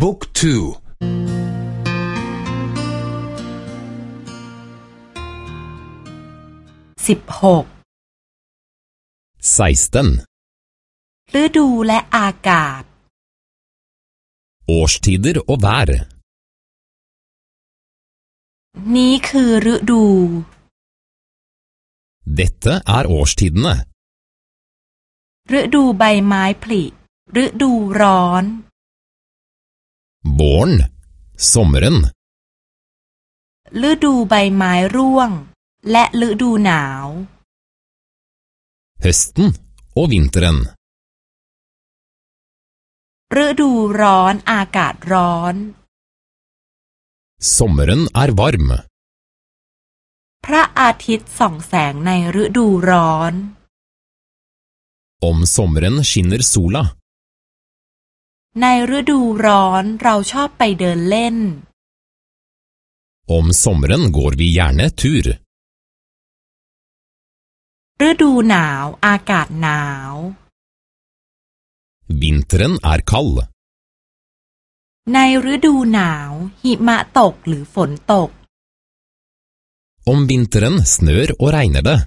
บุ๊กทูสิบหกไซสตันฤดูและอากาศอ å r s t i ร์ r og vær นี่คือฤดู Dette er årstidene ฤดูใบไม้ผลิฤดูร้อนบอร์นซมเรนฤดูใบไม้ร่วงและฤดูหนาว hösten o อวินเท e r e n ฤดูร้อนอากาศร้อน s o ร m e r e n är varm พระอาทิตย์ส่องแสงในฤดูร้อน om s ม m m e r e n skinner sola ร้อนในฤดูร้อนเราชอบไปเดินเล่น Om sommeren går vi gjerne tur. ฤดูหนาวอากาศหนาว Vinteren er kald. ในฤดูหนาวหิมะตกหรือฝนตก Om vinteren snør og regner det.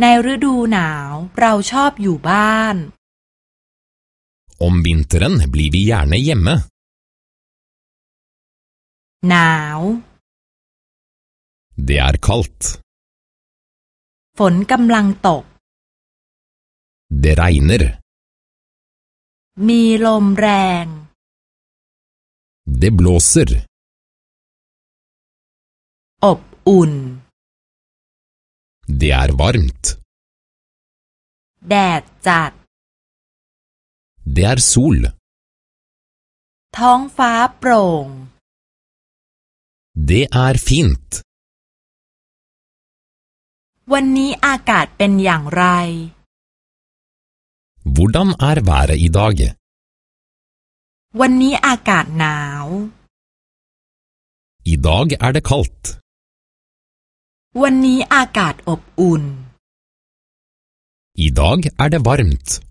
ในฤดูหนาวเราชอบอยู่บ้าน Om vinteren blir vi gjerne hjemme. Nau. Det er kaldt. Fon gamlang tok. Det regner. Mi lom reng. Det blåser. Opp unn. Det er varmt. Dæt det er sol. ท้องฟ้าโปร่ง Det er fint. วันนี้อากาศเป็นอย่างไร Hvordan er været i dag? วันนี้อากาศหนาว I dag er det kaldt. วันนี้อากาศอบอุ่น I dag er det varmt.